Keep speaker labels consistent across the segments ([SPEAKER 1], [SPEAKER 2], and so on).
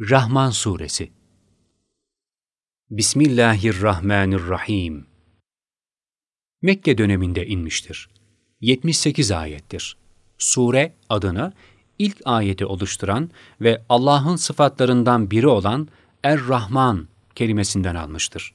[SPEAKER 1] Rahman Suresi Bismillahirrahmanirrahim Mekke döneminde inmiştir. 78 ayettir. Sure adını ilk ayeti oluşturan ve Allah'ın sıfatlarından biri olan Er-Rahman kelimesinden almıştır.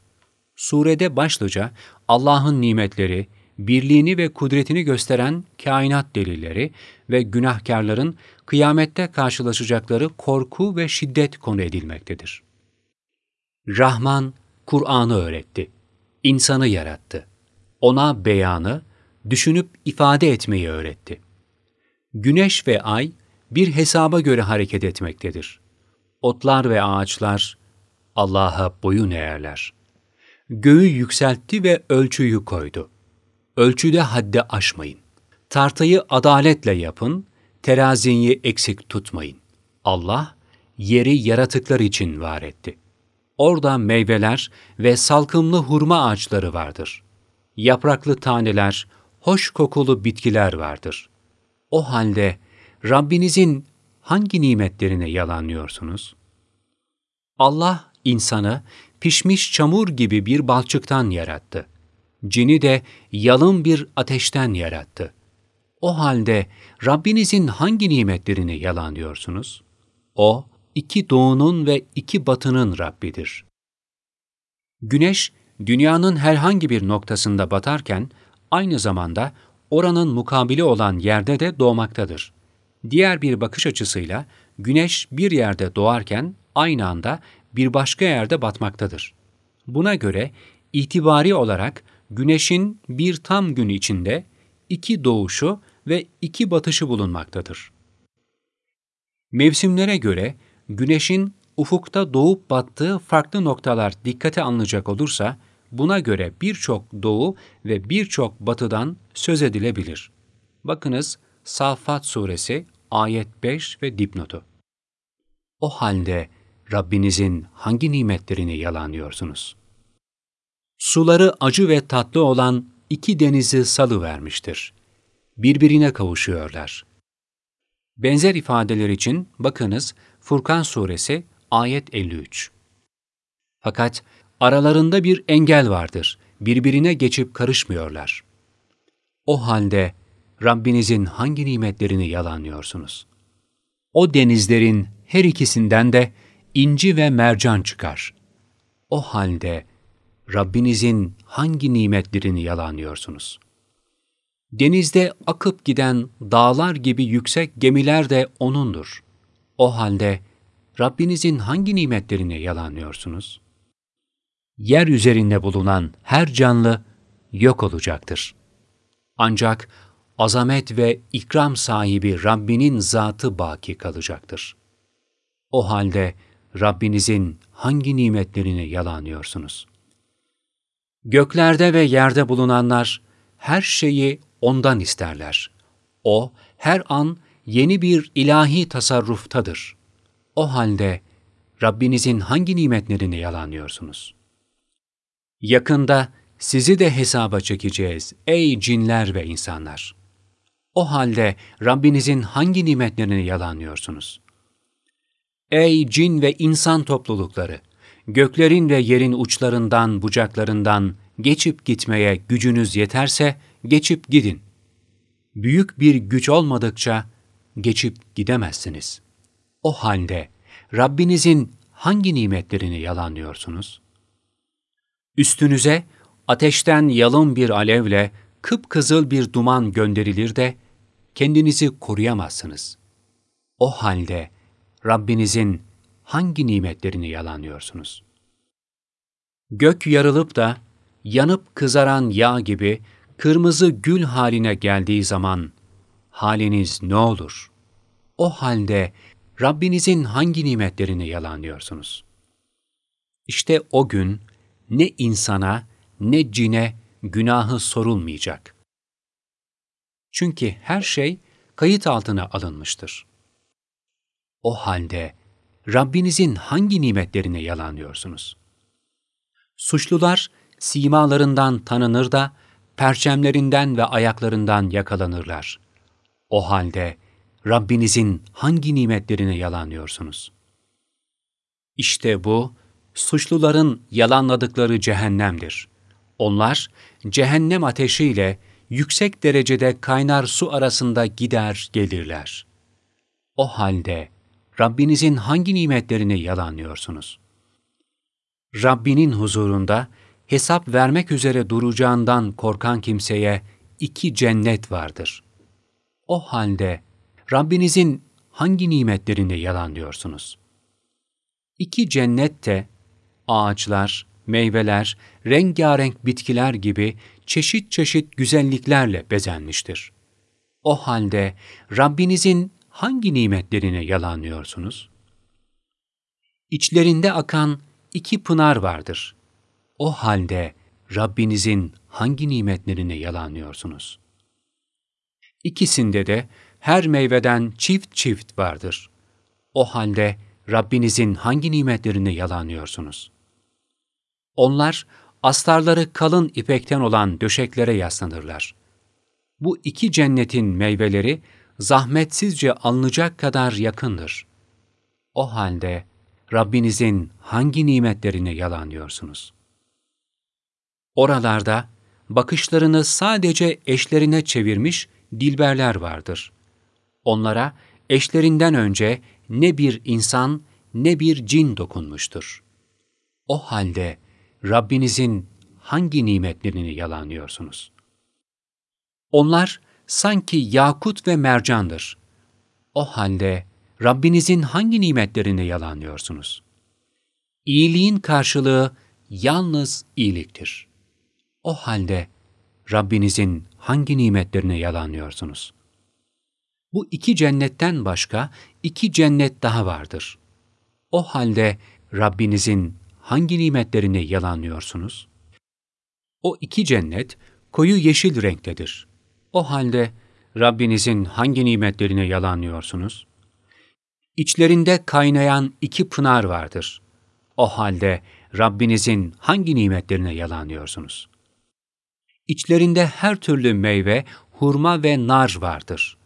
[SPEAKER 1] Surede başlıca Allah'ın nimetleri, birliğini ve kudretini gösteren kainat delilleri ve günahkarların kıyamette karşılaşacakları korku ve şiddet konu edilmektedir. Rahman, Kur'an'ı öğretti. İnsanı yarattı. Ona beyanı, düşünüp ifade etmeyi öğretti. Güneş ve ay bir hesaba göre hareket etmektedir. Otlar ve ağaçlar Allah'a boyun eğerler. Göğü yükseltti ve ölçüyü koydu. Ölçüde haddi aşmayın. Tartayı adaletle yapın, teraziyi eksik tutmayın. Allah, yeri yaratıklar için var etti. Orada meyveler ve salkımlı hurma ağaçları vardır. Yapraklı taneler, hoş kokulu bitkiler vardır. O halde Rabbinizin hangi nimetlerine yalanlıyorsunuz? Allah insanı pişmiş çamur gibi bir balçıktan yarattı. Cini de yalın bir ateşten yarattı. O halde Rabbinizin hangi nimetlerini yalanlıyorsunuz? O, iki doğunun ve iki batının Rabbidir. Güneş, dünyanın herhangi bir noktasında batarken, aynı zamanda oranın mukabili olan yerde de doğmaktadır. Diğer bir bakış açısıyla, güneş bir yerde doğarken, aynı anda bir başka yerde batmaktadır. Buna göre, itibari olarak güneşin bir tam gün içinde iki doğuşu ve iki batışı bulunmaktadır. Mevsimlere göre güneşin ufukta doğup battığı farklı noktalar dikkate alınacak olursa, buna göre birçok doğu ve birçok batıdan söz edilebilir. Bakınız Safat Suresi ayet 5 ve dipnotu. O halde Rabbinizin hangi nimetlerini yalanlıyorsunuz? Suları acı ve tatlı olan iki denizi salı vermiştir. Birbirine kavuşuyorlar. Benzer ifadeler için bakınız Furkan Suresi ayet 53. Fakat aralarında bir engel vardır. Birbirine geçip karışmıyorlar. O halde Rabbinizin hangi nimetlerini yalanlıyorsunuz? O denizlerin her ikisinden de inci ve mercan çıkar. O halde Rabbinizin hangi nimetlerini yalanlıyorsunuz? Denizde akıp giden dağlar gibi yüksek gemiler de O'nundur. O halde Rabbinizin hangi nimetlerini yalanlıyorsunuz? Yer üzerinde bulunan her canlı yok olacaktır. Ancak azamet ve ikram sahibi Rabbinin zatı baki kalacaktır. O halde Rabbinizin hangi nimetlerini yalanlıyorsunuz? Göklerde ve yerde bulunanlar her şeyi O'ndan isterler. O, her an yeni bir ilahi tasarruftadır. O halde Rabbinizin hangi nimetlerini yalanlıyorsunuz? Yakında sizi de hesaba çekeceğiz ey cinler ve insanlar. O halde Rabbinizin hangi nimetlerini yalanlıyorsunuz? Ey cin ve insan toplulukları! Göklerin ve yerin uçlarından, bucaklarından geçip gitmeye gücünüz yeterse geçip gidin. Büyük bir güç olmadıkça geçip gidemezsiniz. O halde Rabbinizin hangi nimetlerini yalanlıyorsunuz? Üstünüze ateşten yalın bir alevle kıpkızıl bir duman gönderilir de kendinizi koruyamazsınız. O halde Rabbinizin hangi nimetlerini yalanlıyorsunuz? Gök yarılıp da yanıp kızaran yağ gibi kırmızı gül haline geldiği zaman haliniz ne olur? O halde Rabbinizin hangi nimetlerini yalanlıyorsunuz? İşte o gün ne insana ne cine günahı sorulmayacak. Çünkü her şey kayıt altına alınmıştır. O halde Rabbinizin hangi nimetlerini yalanlıyorsunuz? Suçlular simalarından tanınır da perçemlerinden ve ayaklarından yakalanırlar. O halde Rabbinizin hangi nimetlerini yalanlıyorsunuz? İşte bu, suçluların yalanladıkları cehennemdir. Onlar, cehennem ateşiyle yüksek derecede kaynar su arasında gider gelirler. O halde Rabbinizin hangi nimetlerini yalanlıyorsunuz? Rabbinin huzurunda hesap vermek üzere duracağından korkan kimseye iki cennet vardır. O halde Rabbinizin hangi nimetlerini yalanlıyorsunuz? İki cennet de ağaçlar, meyveler, rengarenk bitkiler gibi çeşit çeşit güzelliklerle bezenmiştir. O halde Rabbinizin hangi nimetlerini yalanlıyorsunuz? İçlerinde akan iki pınar vardır. O halde Rabbinizin hangi nimetlerini yalanlıyorsunuz? İkisinde de her meyveden çift çift vardır. O halde Rabbinizin hangi nimetlerini yalanlıyorsunuz? Onlar astarları kalın ipekten olan döşeklere yaslanırlar. Bu iki cennetin meyveleri zahmetsizce alınacak kadar yakındır. O halde Rabbinizin hangi nimetlerini yalanlıyorsunuz? Oralarda bakışlarını sadece eşlerine çevirmiş dilberler vardır. Onlara eşlerinden önce ne bir insan ne bir cin dokunmuştur. O halde Rabbinizin hangi nimetlerini yalanlıyorsunuz? Onlar sanki yakut ve mercandır. O halde Rabbinizin hangi nimetlerini yalanlıyorsunuz? İyiliğin karşılığı yalnız iyiliktir. O halde Rabbinizin hangi nimetlerini yalanlıyorsunuz? Bu iki cennetten başka iki cennet daha vardır. O halde Rabbinizin hangi nimetlerini yalanlıyorsunuz? O iki cennet koyu yeşil renktedir. O halde Rabbinizin hangi nimetlerini yalanlıyorsunuz? İçlerinde kaynayan iki pınar vardır. O halde Rabbinizin hangi nimetlerini yalanlıyorsunuz? İçlerinde her türlü meyve, hurma ve nar vardır.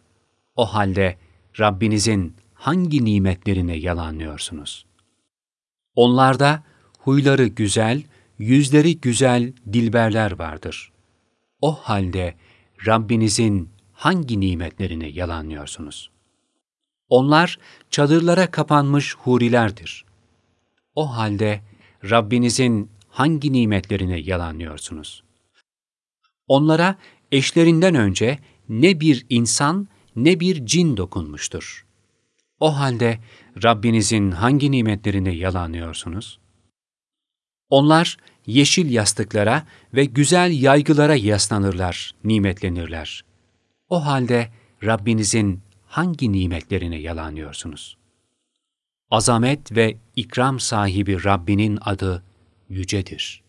[SPEAKER 1] O halde Rabbinizin hangi nimetlerini yalanlıyorsunuz? Onlarda huyları güzel, yüzleri güzel dilberler vardır. O halde Rabbinizin hangi nimetlerini yalanlıyorsunuz? Onlar çadırlara kapanmış hurilerdir. O halde Rabbinizin hangi nimetlerini yalanlıyorsunuz? Onlara eşlerinden önce ne bir insan ne bir cin dokunmuştur. O halde Rabbinizin hangi nimetlerini yalanlıyorsunuz? Onlar yeşil yastıklara ve güzel yaygılara yaslanırlar, nimetlenirler. O halde Rabbinizin hangi nimetlerini yalanlıyorsunuz? Azamet ve ikram sahibi Rabbinin adı yücedir.''